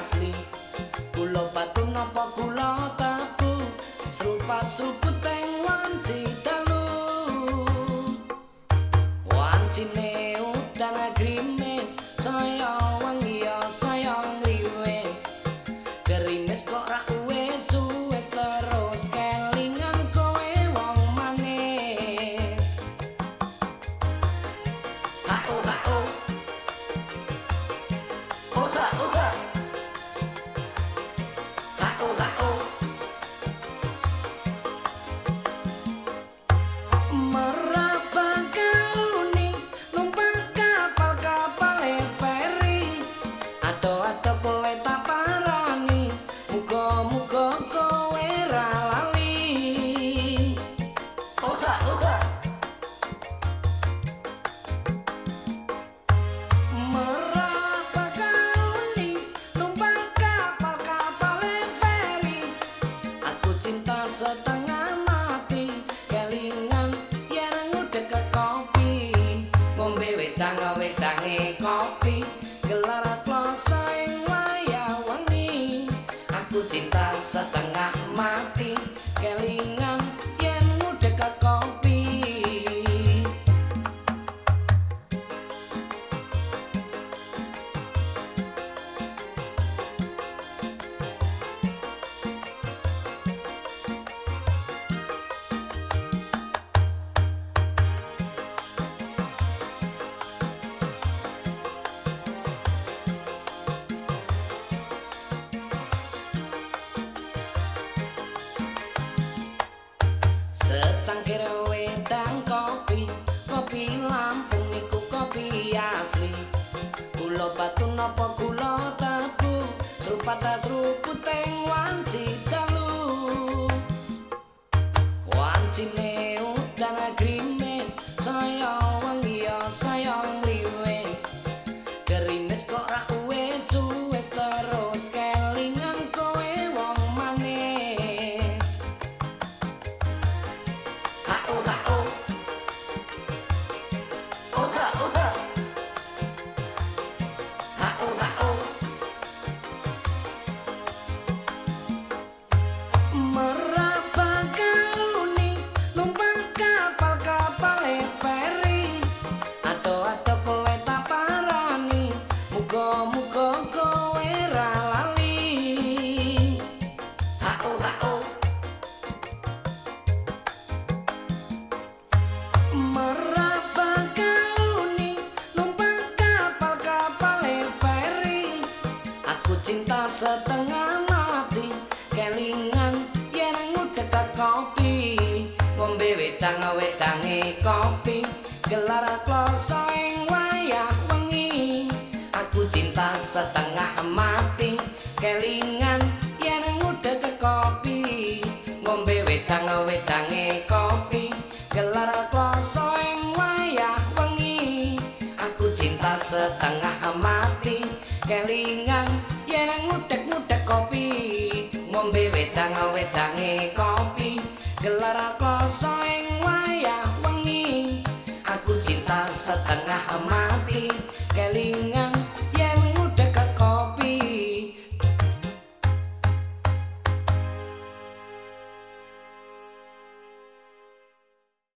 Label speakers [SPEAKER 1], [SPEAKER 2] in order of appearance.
[SPEAKER 1] asli kula batu napa kula tabu serupat seruput teng wanci dalu wancine udan grimis saya wangi ya saya ngliwis gerimis kok ra Secangkir wedang kopi Kopi Lampung niku kopi asli. Kula batu napa kula tabu Serupat seruput teng wanci dalu Wancine udan grimis Saya wangi ya saya ngliwis Gerimis kok ra wis terus setengah mati. Kelingan yen ngudek kopi. Ngombe wedang wedange kopi. Gelar kloso ing wayah wengi. Aku cinta setengah mati. Kelingan yen ngudek kopi. Ngombe wedang wedange kopi. Gelar kloso ing wayah wengi. Aku cinta setengah mati. Kelingan ngombe wedang-wedange kopi. Gelar kloso ing wayah wengi. Aku cinta setengah mati. Kelingan